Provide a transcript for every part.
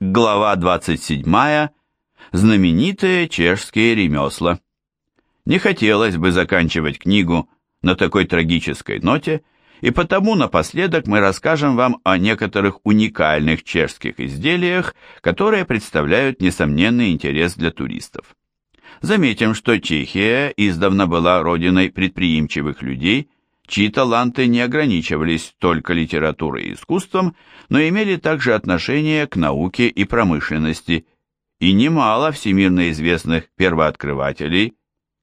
Глава 27. Знаменитые чешские ремесла. Не хотелось бы заканчивать книгу на такой трагической ноте, и потому напоследок мы расскажем вам о некоторых уникальных чешских изделиях, которые представляют несомненный интерес для туристов. Заметим, что Чехия издавна была родиной предприимчивых людей, чьи таланты не ограничивались только литературой и искусством, но имели также отношение к науке и промышленности, и немало всемирно известных первооткрывателей,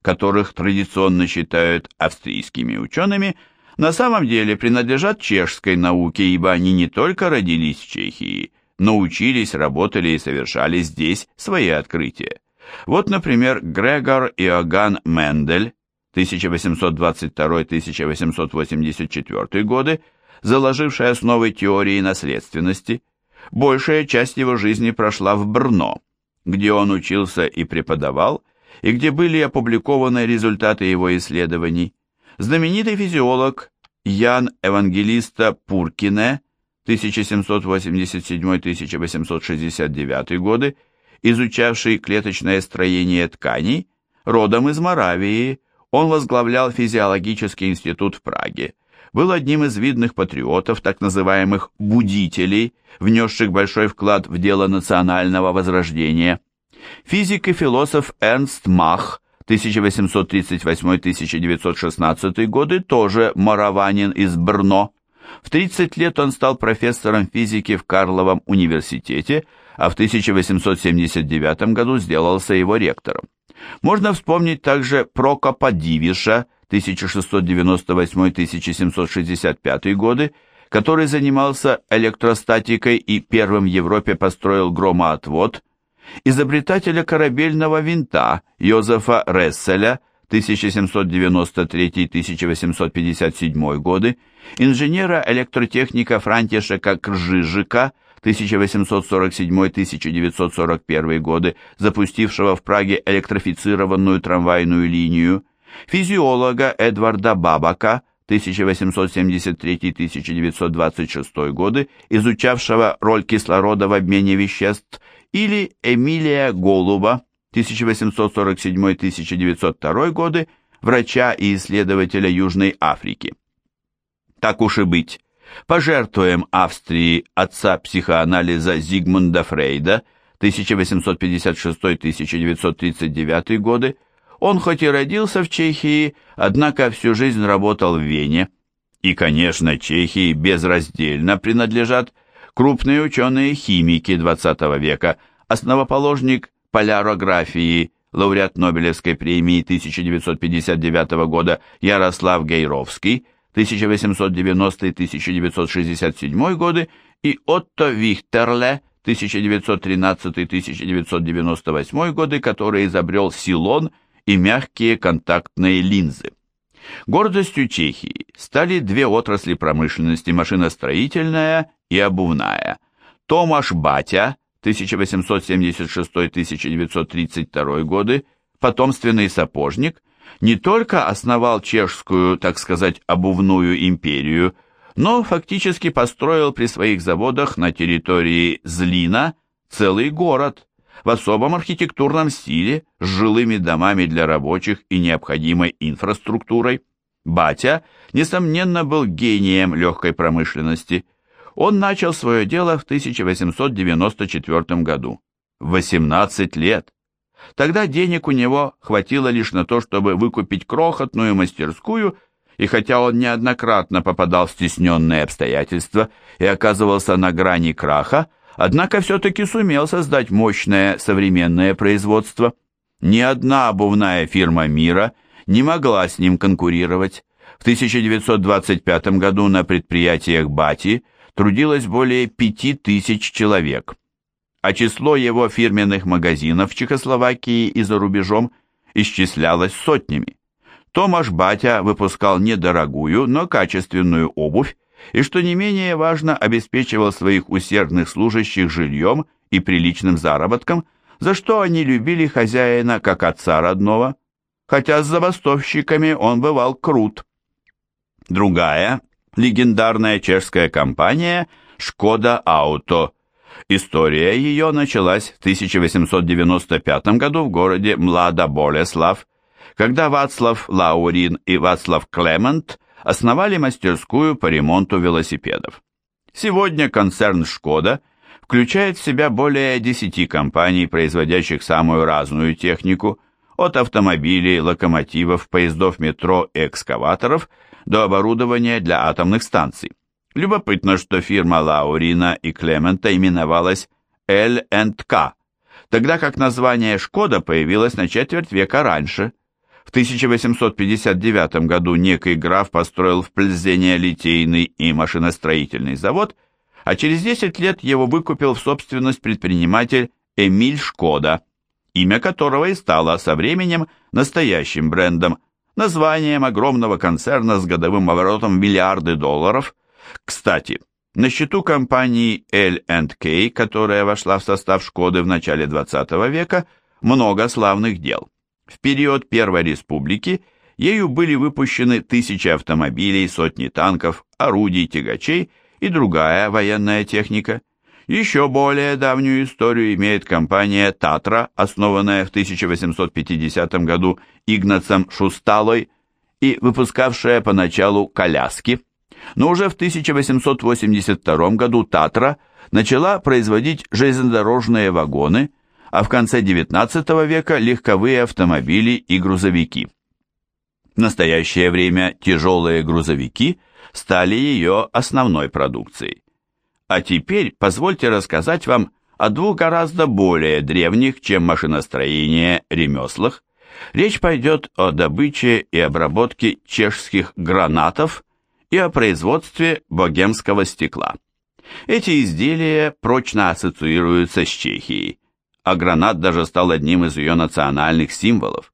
которых традиционно считают австрийскими учеными, на самом деле принадлежат чешской науке, ибо они не только родились в Чехии, но учились, работали и совершали здесь свои открытия. Вот, например, Грегор Иоганн Мендель, 1822-1884 годы, заложивший основы теории наследственности, большая часть его жизни прошла в Брно, где он учился и преподавал, и где были опубликованы результаты его исследований. Знаменитый физиолог Ян Евангелиста Пуркине 1787-1869 годы, изучавший клеточное строение тканей, родом из Моравии, он возглавлял физиологический институт в Праге, был одним из видных патриотов, так называемых «будителей», внесших большой вклад в дело национального возрождения. Физик и философ Эрнст Мах 1838-1916 годы тоже мораванин из Брно. В 30 лет он стал профессором физики в Карловом университете, а в 1879 году сделался его ректором. Можно вспомнить также Прокопа Дивиша 1698-1765 годы, который занимался электростатикой и первым в Европе построил громоотвод, изобретателя корабельного винта Йозефа Ресселя 1793-1857 годы, инженера-электротехника Франтишека Кржижика 1847-1941 годы, запустившего в Праге электрифицированную трамвайную линию, физиолога Эдварда Бабака 1873-1926 годы, изучавшего роль кислорода в обмене веществ, или Эмилия Голуба 1847-1902 годы, врача и исследователя Южной Африки. Так уж и быть, пожертвуем Австрии отца психоанализа Зигмунда Фрейда 1856-1939 годы, он хоть и родился в Чехии, однако всю жизнь работал в Вене. И, конечно, Чехии безраздельно принадлежат крупные ученые-химики XX века, основоположник полярографии, лауреат Нобелевской премии 1959 года Ярослав Гейровский, 1890-1967 годы и Отто Вихтерле, 1913-1998 годы, который изобрел силон – и мягкие контактные линзы. Гордостью Чехии стали две отрасли промышленности – машиностроительная и обувная. Томаш Батя, 1876-1932 годы, потомственный сапожник, не только основал чешскую, так сказать, обувную империю, но фактически построил при своих заводах на территории Злина целый город, в особом архитектурном стиле, с жилыми домами для рабочих и необходимой инфраструктурой. Батя, несомненно, был гением легкой промышленности. Он начал свое дело в 1894 году. 18 лет. Тогда денег у него хватило лишь на то, чтобы выкупить крохотную мастерскую, и хотя он неоднократно попадал в стесненные обстоятельства и оказывался на грани краха, однако все-таки сумел создать мощное современное производство. Ни одна обувная фирма мира не могла с ним конкурировать. В 1925 году на предприятиях Бати трудилось более 5000 человек, а число его фирменных магазинов в Чехословакии и за рубежом исчислялось сотнями. Томаш Батя выпускал недорогую, но качественную обувь и, что не менее важно, обеспечивал своих усердных служащих жильем и приличным заработком, за что они любили хозяина как отца родного, хотя с забастовщиками он бывал крут. Другая, легендарная чешская компания «Шкода Ауто», История ее началась в 1895 году в городе Млада-Болеслав, когда Вацлав Лаурин и Вацлав Клемент основали мастерскую по ремонту велосипедов. Сегодня концерн «Шкода» включает в себя более 10 компаний, производящих самую разную технику, от автомобилей, локомотивов, поездов метро и экскаваторов до оборудования для атомных станций. Любопытно, что фирма Лаурина и Клемента именовалась L&K, тогда как название «Шкода» появилось на четверть века раньше. В 1859 году некий граф построил в Пльзене литейный и машиностроительный завод, а через 10 лет его выкупил в собственность предприниматель Эмиль Шкода, имя которого и стало со временем настоящим брендом, названием огромного концерна с годовым оборотом миллиарды долларов – кстати, на счету компании L&K, которая вошла в состав Шкоды в начале 20 века, много славных дел. В период Первой Республики ею были выпущены тысячи автомобилей, сотни танков, орудий, тягачей и другая военная техника. Еще более давнюю историю имеет компания «Татра», основанная в 1850 году Игнацем Шусталой и выпускавшая поначалу коляски – но уже в 1882 году Татра начала производить железнодорожные вагоны, а в конце XIX века легковые автомобили и грузовики. В настоящее время тяжелые грузовики стали ее основной продукцией. А теперь позвольте рассказать вам о двух гораздо более древних, чем машиностроение, ремеслах. Речь пойдет о добыче и обработке чешских гранатов и о производстве богемского стекла. Эти изделия прочно ассоциируются с Чехией, а гранат даже стал одним из ее национальных символов.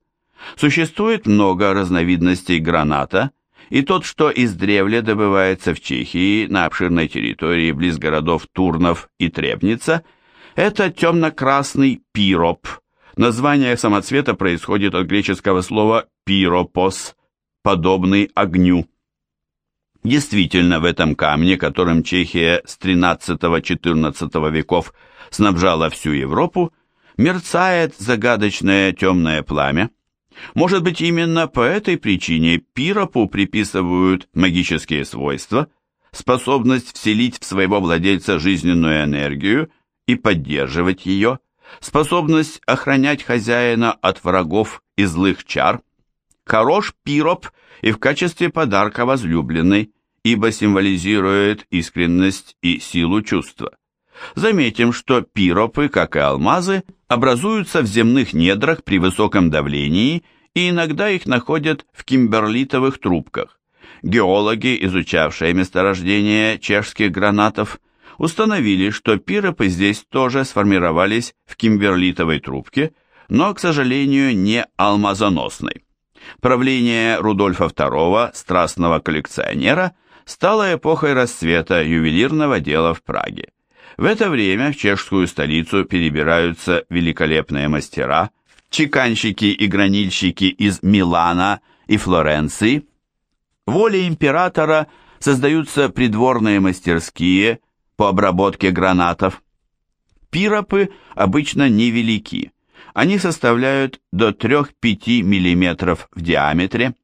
Существует много разновидностей граната, и тот, что издревле добывается в Чехии на обширной территории близ городов Турнов и Требница, это темно-красный пироп. Название самоцвета происходит от греческого слова «пиропос», подобный огню. Действительно, в этом камне, которым Чехия с XIII-XIV веков снабжала всю Европу, мерцает загадочное темное пламя. Может быть, именно по этой причине пиропу приписывают магические свойства, способность вселить в своего владельца жизненную энергию и поддерживать ее, способность охранять хозяина от врагов и злых чар. Хорош пироп и в качестве подарка возлюбленной, ибо символизирует искренность и силу чувства. Заметим, что пиропы, как и алмазы, образуются в земных недрах при высоком давлении и иногда их находят в кимберлитовых трубках. Геологи, изучавшие месторождение чешских гранатов, установили, что пиропы здесь тоже сформировались в кимберлитовой трубке, но, к сожалению, не алмазоносной. Правление Рудольфа II, страстного коллекционера, стало эпохой расцвета ювелирного дела в Праге. В это время в чешскую столицу перебираются великолепные мастера, чеканщики и гранильщики из Милана и Флоренции. Волей императора создаются придворные мастерские по обработке гранатов. Пиропы обычно невелики, они составляют до 3-5 мм в диаметре.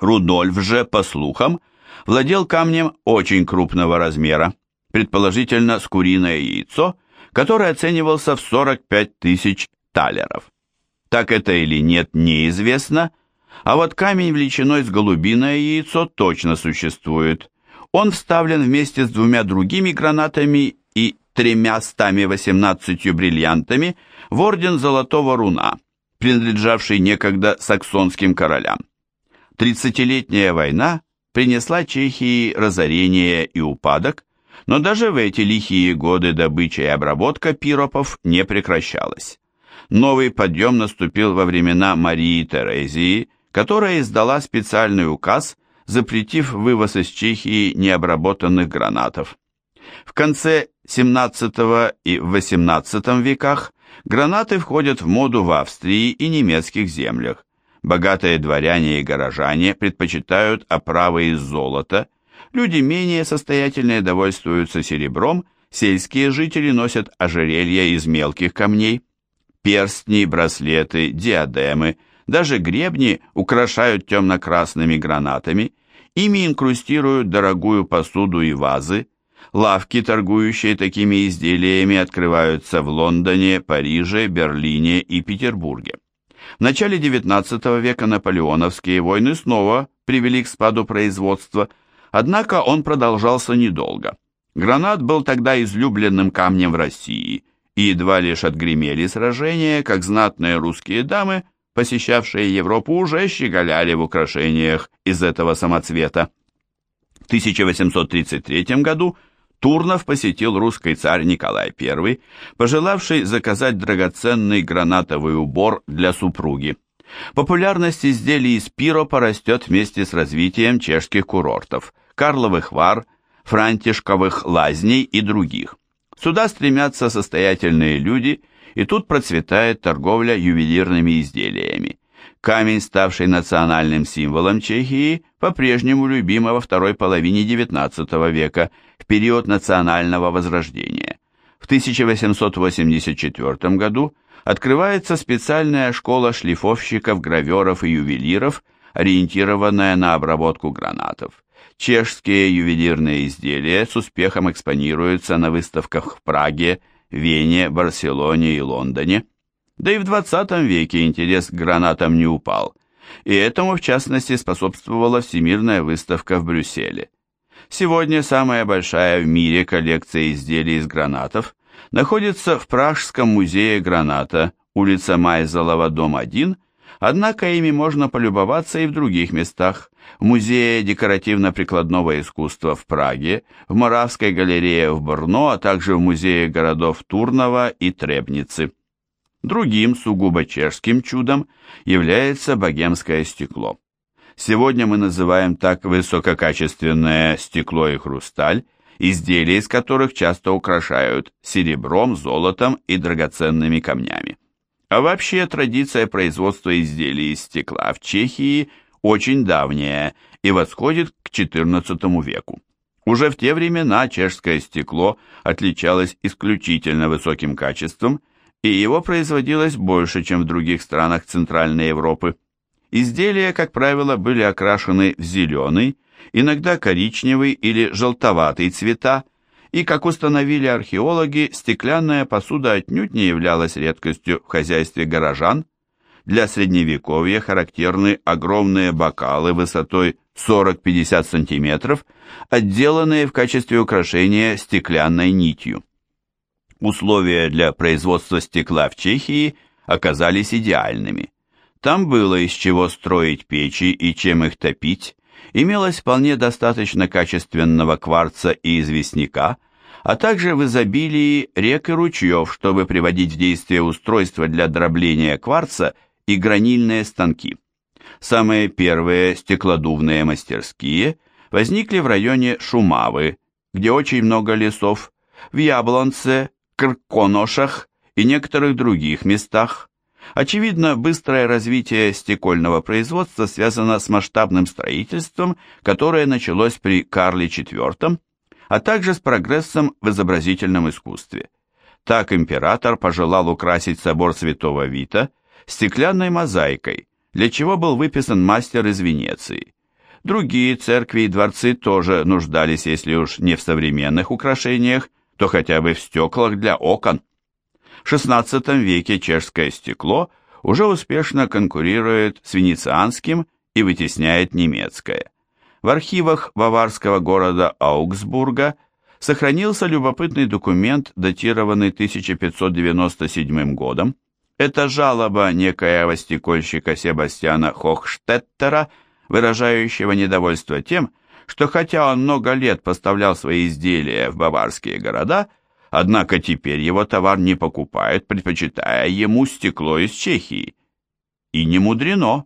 Рудольф же, по слухам, владел камнем очень крупного размера, предположительно с куриное яйцо, который оценивался в 45 тысяч талеров. Так это или нет, неизвестно, а вот камень величиной с голубиное яйцо точно существует. Он вставлен вместе с двумя другими гранатами и тремя стами восемнадцатью бриллиантами в орден Золотого Руна, принадлежавший некогда саксонским королям. Тридцатилетняя война принесла Чехии разорение и упадок, но даже в эти лихие годы добыча и обработка пиропов не прекращалась. Новый подъем наступил во времена Марии Терезии, которая издала специальный указ, запретив вывоз из Чехии необработанных гранатов. В конце 17 и 18 веках гранаты входят в моду в Австрии и немецких землях. Богатые дворяне и горожане предпочитают оправы из золота, люди менее состоятельные довольствуются серебром Сельские жители носят ожерелья из мелких камней. Перстни, браслеты, диадемы, даже гребни украшают темно-красными гранатами, ими инкрустируют дорогую посуду и вазы, лавки, торгующие такими изделиями, открываются в Лондоне, Париже, Берлине и Петербурге. В начале XIX века наполеоновские войны снова привели к спаду производства, однако он продолжался недолго. Гранат был тогда излюбленным камнем в России, и едва лишь отгремели сражения, как знатные русские дамы, посещавшие Европу, уже щеголяли в украшениях из этого самоцвета. В 1833 году Турнов посетил русский царь Николай I, пожелавший заказать драгоценный гранатовый убор для супруги. Популярность изделий из пиро порастет вместе с развитием чешских курортов, Карловых Вар, Франтишковых лазней и других. Сюда стремятся состоятельные люди, и тут процветает торговля ювелирными изделиями. Камень, ставший национальным символом Чехии, по-прежнему любим во второй половине XIX века, в период национального возрождения. В 1884 году открывается специальная школа шлифовщиков, граверов и ювелиров, ориентированная на обработку гранатов. Чешские ювелирные изделия с успехом экспонируются на выставках в Праге, Вене, Барселоне и Лондоне – да и в 20 веке интерес к гранатам не упал, и этому в частности способствовала Всемирная выставка в Брюсселе. Сегодня самая большая в мире коллекция изделий из гранатов находится в Пражском музее граната, улица Майзелова, дом 1, однако ими можно полюбоваться и в других местах, в Музее декоративно-прикладного искусства в Праге, в Моравской галерее в Брно, а также в Музее городов Турнова и Требницы. Другим сугубо чешским чудом является богемское стекло. Сегодня мы называем так высококачественное стекло и хрусталь, изделия из которых часто украшают серебром, золотом и драгоценными камнями. А вообще традиция производства изделий из стекла в Чехии очень давняя и восходит к XIV веку. Уже в те времена чешское стекло отличалось исключительно высоким качеством – и его производилось больше, чем в других странах Центральной Европы. Изделия, как правило, были окрашены в зеленый, иногда коричневый или желтоватый цвета, и, как установили археологи, стеклянная посуда отнюдь не являлась редкостью в хозяйстве горожан. Для средневековья характерны огромные бокалы высотой 40-50 см, отделанные в качестве украшения стеклянной нитью. Условия для производства стекла в Чехии оказались идеальными. Там было из чего строить печи и чем их топить, имелось вполне достаточно качественного кварца и известняка, а также в изобилии рек и ручьев, чтобы приводить в действие устройства для дробления кварца и гранильные станки. Самые первые стеклодувные мастерские возникли в районе Шумавы, где очень много лесов, в Яблонце, Крконошах и некоторых других местах. Очевидно, быстрое развитие стекольного производства связано с масштабным строительством, которое началось при Карле IV, а также с прогрессом в изобразительном искусстве. Так император пожелал украсить собор Святого Вита стеклянной мозаикой, для чего был выписан мастер из Венеции. Другие церкви и дворцы тоже нуждались, если уж не в современных украшениях, то хотя бы в стеклах для окон. В XVI веке чешское стекло уже успешно конкурирует с венецианским и вытесняет немецкое. В архивах баварского города Аугсбурга сохранился любопытный документ, датированный 1597 годом. Это жалоба некоего стекольщика Себастьяна Хохштеттера, выражающего недовольство тем, что хотя он много лет поставлял свои изделия в баварские города, однако теперь его товар не покупают, предпочитая ему стекло из Чехии. И не мудрено.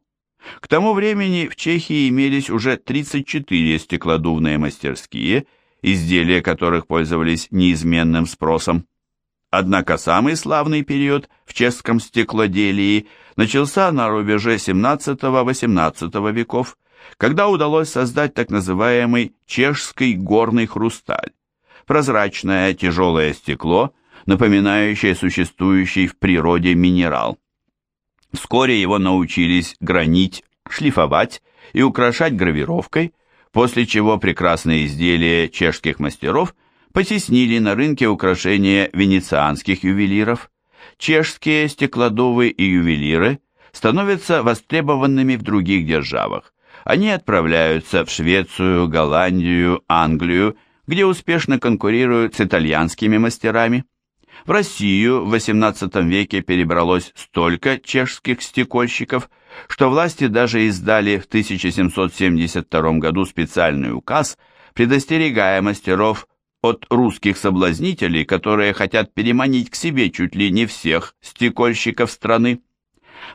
К тому времени в Чехии имелись уже 34 стеклодувные мастерские, изделия которых пользовались неизменным спросом. Однако самый славный период в чешском стеклоделии начался на рубеже 17-18 веков, когда удалось создать так называемый чешский горный хрусталь. прозрачное тяжелое стекло, напоминающее существующий в природе минерал. Вскоре его научились гранить, шлифовать и украшать гравировкой, после чего прекрасные изделия чешских мастеров потеснили на рынке украшения венецианских ювелиров. Чешские стеклодувы и ювелиры становятся востребованными в других державах. Они отправляются в Швецию, Голландию, Англию, где успешно конкурируют с итальянскими мастерами. В Россию в XVIII веке перебралось столько чешских стекольщиков, что власти даже издали в 1772 году специальный указ, предостерегая мастеров от русских соблазнителей, которые хотят переманить к себе чуть ли не всех стекольщиков страны.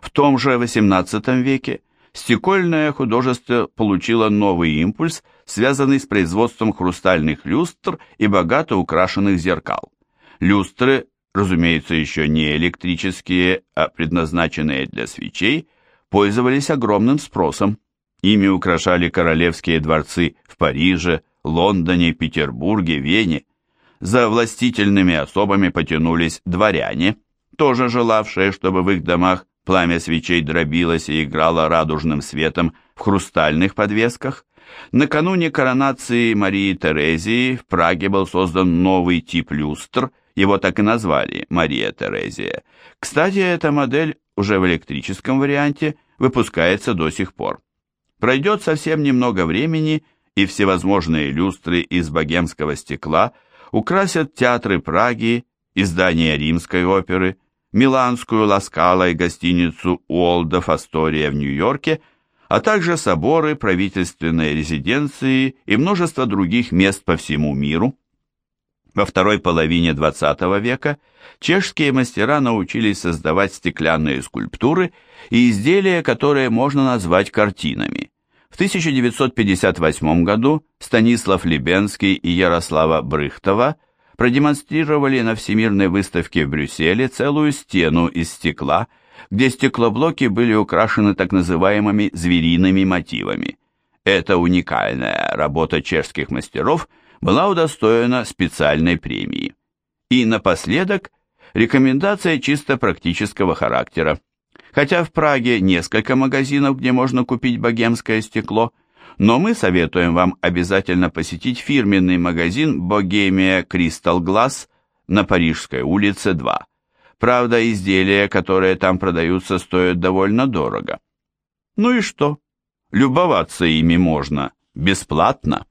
В том же XVIII веке стекольное художество получило новый импульс, связанный с производством хрустальных люстр и богато украшенных зеркал. Люстры, разумеется, еще не электрические, а предназначенные для свечей, пользовались огромным спросом. Ими украшали королевские дворцы в Париже, Лондоне, Петербурге, Вене. За властительными особами потянулись дворяне, тоже желавшие, чтобы в их домах пламя свечей дробилось и играло радужным светом в хрустальных подвесках. Накануне коронации Марии Терезии в Праге был создан новый тип люстр – его так и назвали Мария Терезия. Кстати, эта модель уже в электрическом варианте выпускается до сих пор. Пройдет совсем немного времени, и всевозможные люстры из богемского стекла украсят театры Праги, издания римской оперы, миланскую Ласкала и гостиницу Уолдов Астория в Нью-Йорке, а также соборы, правительственные резиденции и множество других мест по всему миру. Во второй половине XX века чешские мастера научились создавать стеклянные скульптуры и изделия, которые можно назвать картинами. В 1958 году Станислав Лебенский и Ярослава Брыхтова продемонстрировали на Всемирной выставке в Брюсселе целую стену из стекла, где стеклоблоки были украшены так называемыми звериными мотивами. Эта уникальная работа чешских мастеров – была удостоена специальной премии. И напоследок рекомендация чисто практического характера. Хотя в Праге несколько магазинов, где можно купить богемское стекло, но мы советуем вам обязательно посетить фирменный магазин Bohemia Crystal Glass на Парижской улице 2. Правда, изделия, которые там продаются, стоят довольно дорого. Ну и что? Любоваться ими можно бесплатно.